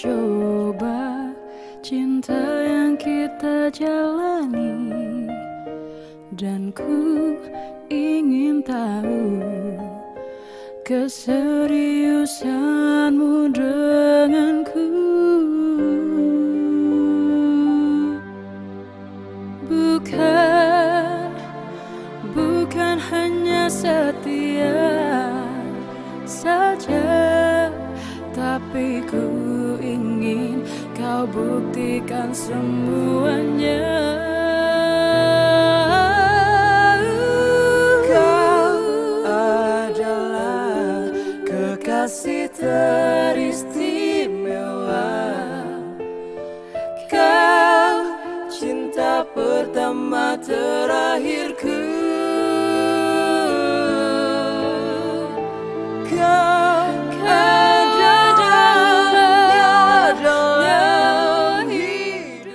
mencoba cinta yang kita jalani dan ku ingin tahu keseriusanmu denganku. Bukan bukan hanya setia. Kau buktikan semuanya. Kasih teristimewa. Kau cinta pertama terakhirku